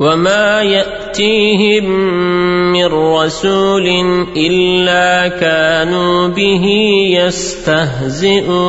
وما يأتيهم من رسول إلا كانوا به يستهزئون